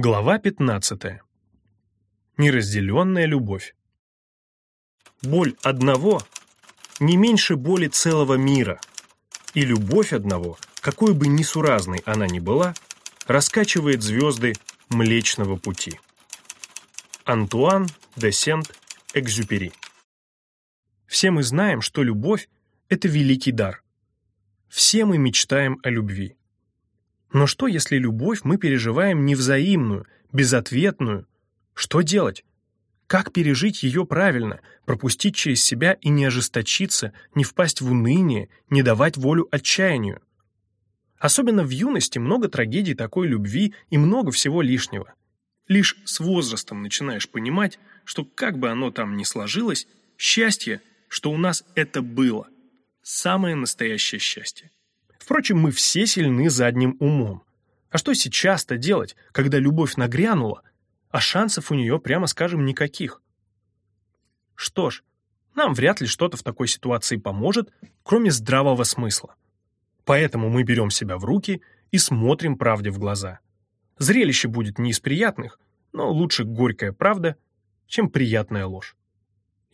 Глава 15. Неразделенная любовь. Боль одного не меньше боли целого мира, и любовь одного, какой бы несуразной она ни была, раскачивает звезды Млечного Пути. Антуан де Сент-Экзюпери Все мы знаем, что любовь – это великий дар. Все мы мечтаем о любви. Но что, если любовь мы переживаем невзаимную, безответную? Что делать? Как пережить ее правильно, пропустить через себя и не ожесточиться, не впасть в уныние, не давать волю отчаянию? Особенно в юности много трагедий такой любви и много всего лишнего. Лишь с возрастом начинаешь понимать, что как бы оно там ни сложилось, счастье, что у нас это было, самое настоящее счастье. Впрочем, мы все сильны задним умом. А что сейчас-то делать, когда любовь нагрянула, а шансов у нее, прямо скажем, никаких? Что ж, нам вряд ли что-то в такой ситуации поможет, кроме здравого смысла. Поэтому мы берем себя в руки и смотрим правде в глаза. Зрелище будет не из приятных, но лучше горькая правда, чем приятная ложь.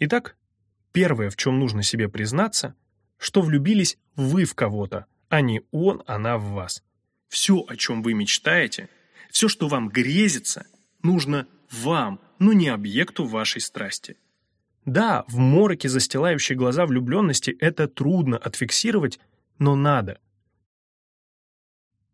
Итак, первое, в чем нужно себе признаться, что влюбились вы в кого-то, а не он, она в вас. Все, о чем вы мечтаете, все, что вам грезится, нужно вам, но не объекту вашей страсти. Да, в мороке, застилающей глаза влюбленности, это трудно отфиксировать, но надо.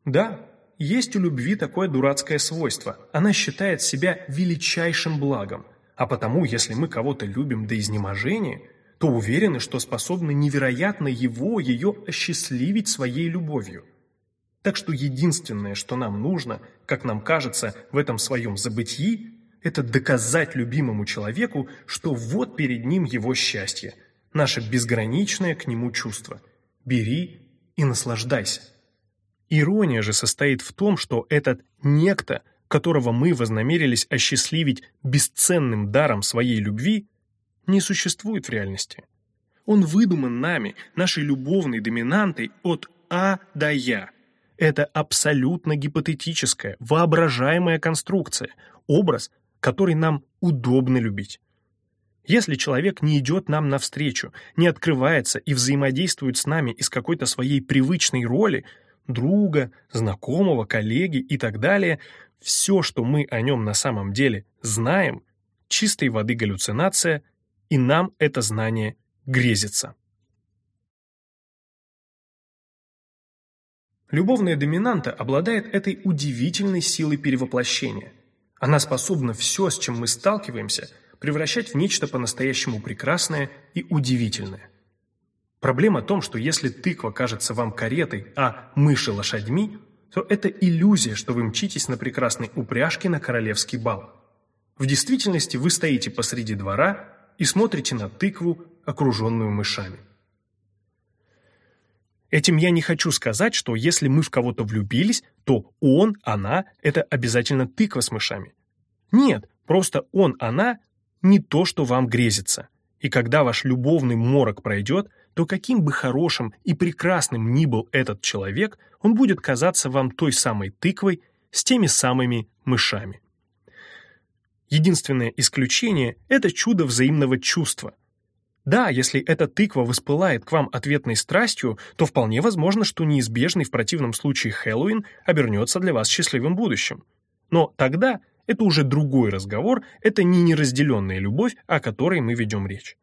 Да, есть у любви такое дурацкое свойство. Она считает себя величайшим благом, а потому, если мы кого-то любим до изнеможения – то уверены, что способны невероятно его, ее осчастливить своей любовью. Так что единственное, что нам нужно, как нам кажется, в этом своем забытии, это доказать любимому человеку, что вот перед ним его счастье, наше безграничное к нему чувство. Бери и наслаждайся. Ирония же состоит в том, что этот некто, которого мы вознамерились осчастливить бесценным даром своей любви, не существует в реальности. Он выдуман нами, нашей любовной доминантой от А до Я. Это абсолютно гипотетическая, воображаемая конструкция, образ, который нам удобно любить. Если человек не идет нам навстречу, не открывается и взаимодействует с нами из какой-то своей привычной роли, друга, знакомого, коллеги и так далее, все, что мы о нем на самом деле знаем, чистой воды галлюцинация и нам это знание грезится. Любовная доминанта обладает этой удивительной силой перевоплощения. Она способна все, с чем мы сталкиваемся, превращать в нечто по-настоящему прекрасное и удивительное. Проблема в том, что если тыква кажется вам каретой, а мыши лошадьми, то это иллюзия, что вы мчитесь на прекрасной упряжке на королевский бал. В действительности вы стоите посреди двора и смотрите на тыкву, окруженную мышами. Этим я не хочу сказать, что если мы в кого-то влюбились, то он, она – это обязательно тыква с мышами. Нет, просто он, она – не то, что вам грезится. И когда ваш любовный морок пройдет, то каким бы хорошим и прекрасным ни был этот человек, он будет казаться вам той самой тыквой с теми самыми мышами. Единственное исключение – это чудо взаимного чувства. Да, если эта тыква воспылает к вам ответной страстью, то вполне возможно, что неизбежный в противном случае Хэллоуин обернется для вас счастливым будущим. Но тогда это уже другой разговор, это не неразделенная любовь, о которой мы ведем речь.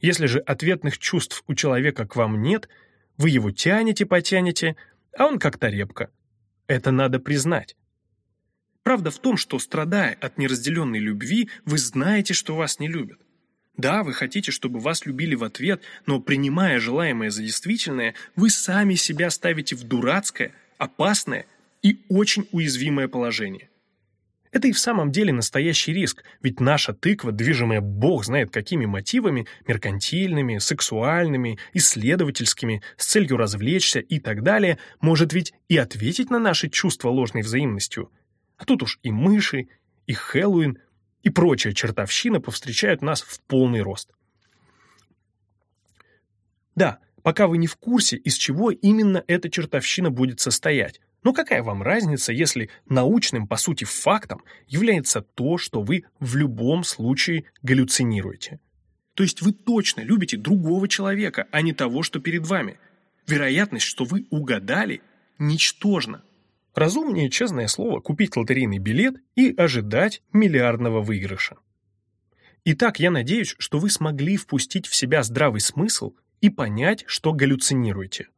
Если же ответных чувств у человека к вам нет, вы его тянете-потянете, а он как-то репка. Это надо признать. Правда в том, что, страдая от неразделенной любви, вы знаете, что вас не любят. Да, вы хотите, чтобы вас любили в ответ, но, принимая желаемое за действительное, вы сами себя ставите в дурацкое, опасное и очень уязвимое положение. Это и в самом деле настоящий риск, ведь наша тыква, движимая бог знает какими мотивами, меркантильными, сексуальными, исследовательскими, с целью развлечься и так далее, может ведь и ответить на наши чувства ложной взаимностью – а тут уж и мыши, и Хэллоуин, и прочая чертовщина повстречают нас в полный рост. Да, пока вы не в курсе, из чего именно эта чертовщина будет состоять, Но какая вам разница, если научным, по сути, фактом является то, что вы в любом случае галлюцинируете? То есть вы точно любите другого человека, а не того, что перед вами. Вероятность, что вы угадали, ничтожна. Разумнее, честное слово, купить лотерейный билет и ожидать миллиардного выигрыша. Итак, я надеюсь, что вы смогли впустить в себя здравый смысл и понять, что галлюцинируете.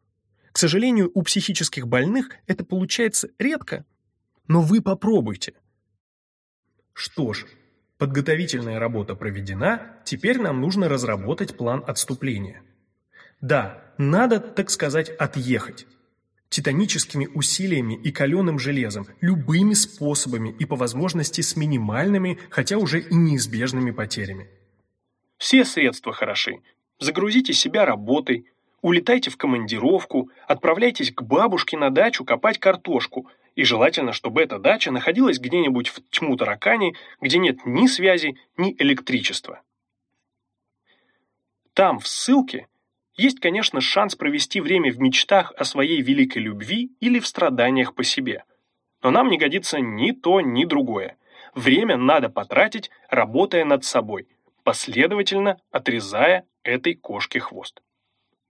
К сожалению, у психических больных это получается редко, но вы попробуйте. Что ж, подготовительная работа проведена, теперь нам нужно разработать план отступления. Да, надо, так сказать, отъехать титаническими усилиями и каленым железом, любыми способами и по возможности с минимальными, хотя уже и неизбежными потерями. Все средства хороши. Загрузите себя работой, улетайте в командировку, отправляйтесь к бабушке на дачу копать картошку, и желательно, чтобы эта дача находилась где-нибудь в тьму таракани, где нет ни связи, ни электричества. Там, в ссылке, есть, конечно, шанс провести время в мечтах о своей великой любви или в страданиях по себе. Но нам не годится ни то, ни другое. Время надо потратить, работая над собой, последовательно отрезая этой кошке хвост.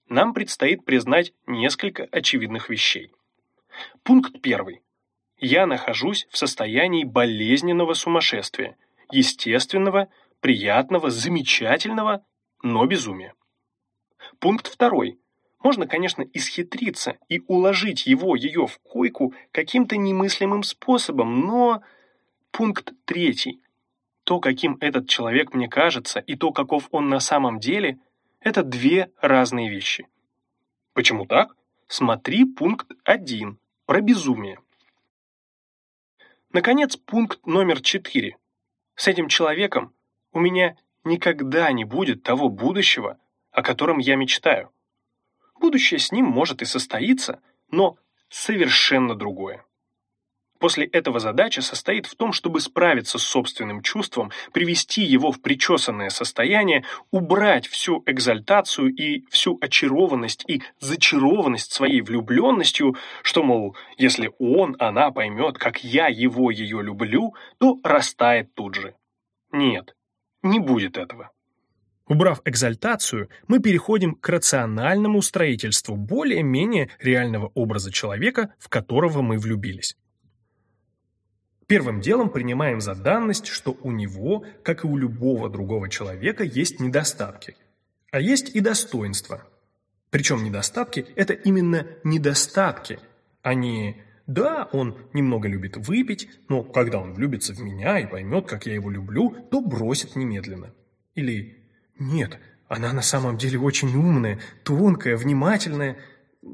Нам предстоит признать несколько очевидных вещей. Пункт первый. Я нахожусь в состоянии болезненного сумасшествия, естественного, приятного, замечательного, но безумия. Пункт второй. Можно, конечно, исхитриться и уложить его, ее в койку каким-то немыслимым способом, но... Пункт третий. То, каким этот человек мне кажется, и то, каков он на самом деле, это две разные вещи. Почему так? Смотри пункт один про безумие. Наконец, пункт номер четыре. С этим человеком у меня никогда не будет того будущего, о котором я мечтаю. Будущее с ним может и состоится, но совершенно другое. После этого задача состоит в том, чтобы справиться с собственным чувством, привести его в причесанное состояние, убрать всю экзальтацию и всю очарованность и зачарованность своей влюбленностью, что, мол, если он, она поймет, как я его, ее люблю, то растает тут же. Нет, не будет этого. Убрав экзальтацию, мы переходим к рациональному строительству более-менее реального образа человека, в которого мы влюбились. Первым делом принимаем за данность, что у него, как и у любого другого человека, есть недостатки. А есть и достоинства. Причем недостатки – это именно недостатки, а не «да, он немного любит выпить, но когда он влюбится в меня и поймет, как я его люблю, то бросит немедленно». Или нет, она на самом деле очень умная, тонкая, внимательная,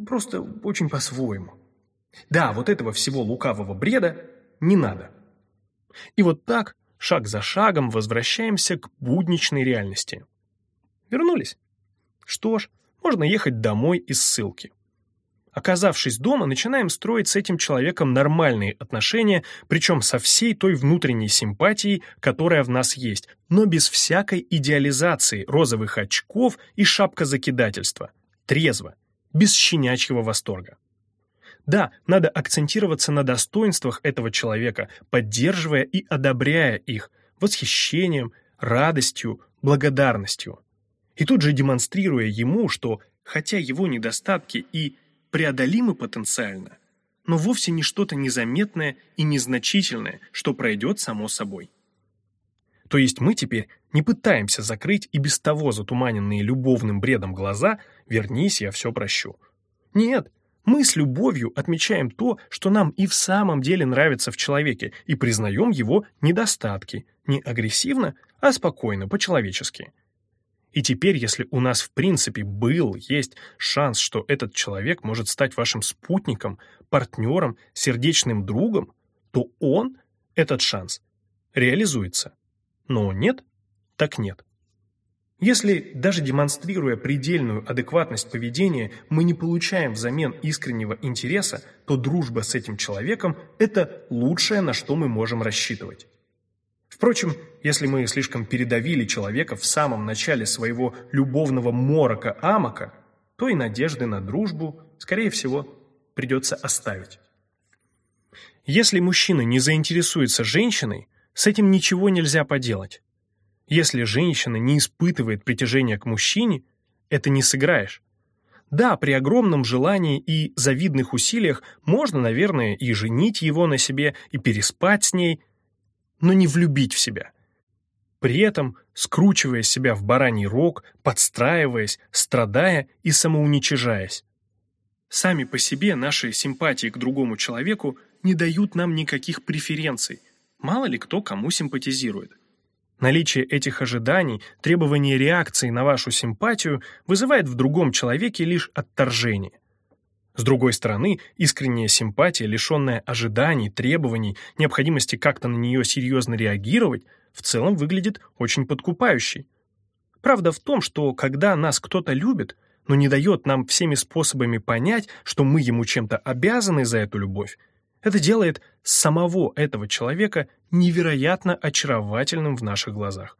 просто очень по-своему. Да, вот этого всего лукавого бреда не надо. И вот так, шаг за шагом, возвращаемся к будничной реальности. Вернулись? Что ж, можно ехать домой из ссылки. Оказавшись дома, начинаем строить с этим человеком нормальные отношения, причем со всей той внутренней симпатией, которая в нас есть, но без всякой идеализации розовых очков и шапкозакидательства. Трезво, без щенячьего восторга. Да, надо акцентироваться на достоинствах этого человека, поддерживая и одобряя их, восхищением, радостью, благодарностью. И тут же демонстрируя ему, что, хотя его недостатки и преодолимы потенциально, но вовсе не что-то незаметное и незначительное, что пройдет само собой. То есть мы теперь не пытаемся закрыть и без того затуманенные любовным бредом глаза «вернись, я все прощу». Нет, мы с любовью отмечаем то, что нам и в самом деле нравится в человеке, и признаем его недостатки, не агрессивно, а спокойно, по-человечески. И теперь, если у нас в принципе был, есть шанс, что этот человек может стать вашим спутником, партнером, сердечным другом, то он, этот шанс, реализуется. Но нет, так нет. Если, даже демонстрируя предельную адекватность поведения, мы не получаем взамен искреннего интереса, то дружба с этим человеком – это лучшее, на что мы можем рассчитывать. Впрочем, если мы слишком передавили человека в самом начале своего любовного морока-амока, то и надежды на дружбу, скорее всего, придется оставить. Если мужчина не заинтересуется женщиной, с этим ничего нельзя поделать. Если женщина не испытывает притяжения к мужчине, это не сыграешь. Да, при огромном желании и завидных усилиях можно, наверное, и женить его на себе, и переспать с ней, но не влюбить в себя. При этом скручивая себя в бараний рог, подстраиваясь, страдая и самоуничижаясь. Сами по себе наши симпатии к другому человеку не дают нам никаких преференций. Мало ли кто кому симпатизирует. Наличие этих ожиданий, требование реакции на вашу симпатию вызывает в другом человеке лишь отторжение. С другой стороны, искренняя симпатия, лишенная ожиданий, требований, необходимости как-то на нее серьезно реагировать, в целом выглядит очень подкупающей. Правда в том, что когда нас кто-то любит, но не дает нам всеми способами понять, что мы ему чем-то обязаны за эту любовь, это делает самого этого человека невероятно очаровательным в наших глазах.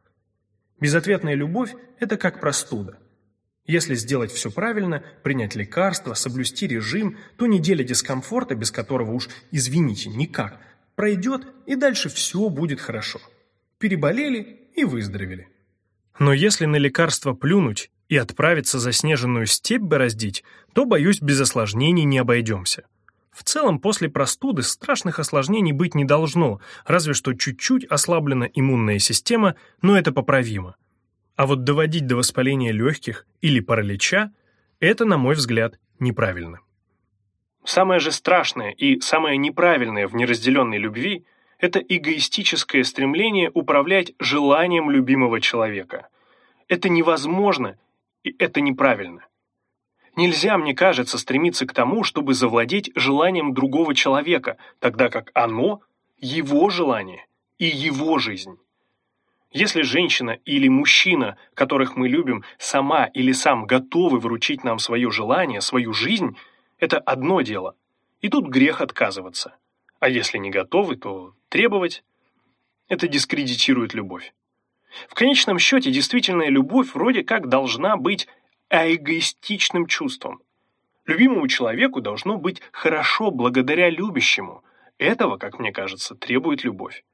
Безответная любовь – это как простуда. Если сделать все правильно, принять лекарства, соблюсти режим, то неделя дискомфорта, без которого уж, извините, никак, пройдет, и дальше все будет хорошо. Переболели и выздоровели. Но если на лекарство плюнуть и отправиться за снежную степь бороздить, то, боюсь, без осложнений не обойдемся. В целом, после простуды страшных осложнений быть не должно, разве что чуть-чуть ослаблена иммунная система, но это поправимо. А вот доводить до воспаления легких или паралича – это, на мой взгляд, неправильно. Самое же страшное и самое неправильное в неразделенной любви – это эгоистическое стремление управлять желанием любимого человека. Это невозможно и это неправильно. Нельзя, мне кажется, стремиться к тому, чтобы завладеть желанием другого человека, тогда как оно – его желание и его жизнь. Если женщина или мужчина, которых мы любим, сама или сам готовы вручить нам свое желание, свою жизнь, это одно дело. И тут грех отказываться. А если не готовы, то требовать – это дискредитирует любовь. В конечном счете, действительная любовь вроде как должна быть эгоистичным чувством. Любимому человеку должно быть хорошо благодаря любящему. Этого, как мне кажется, требует любовь.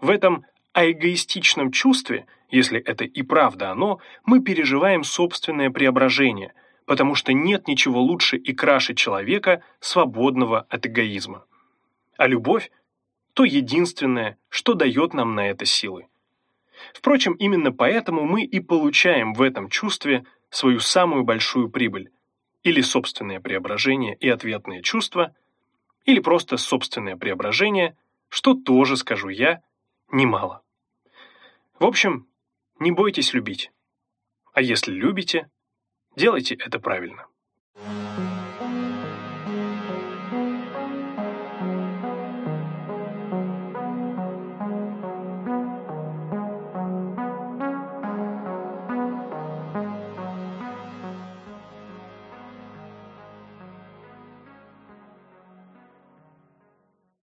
В этом эгоистичном чувстве, если это и правда оно, мы переживаем собственное преображение, потому что нет ничего лучше и краше человека, свободного от эгоизма. А любовь – то единственное, что дает нам на это силы. Впрочем, именно поэтому мы и получаем в этом чувстве свою самую большую прибыль, или собственное преображение и ответные чувства, или просто собственное преображение, что тоже, скажу я, немало. В общем, не бойтесь любить. А если любите, делайте это правильно.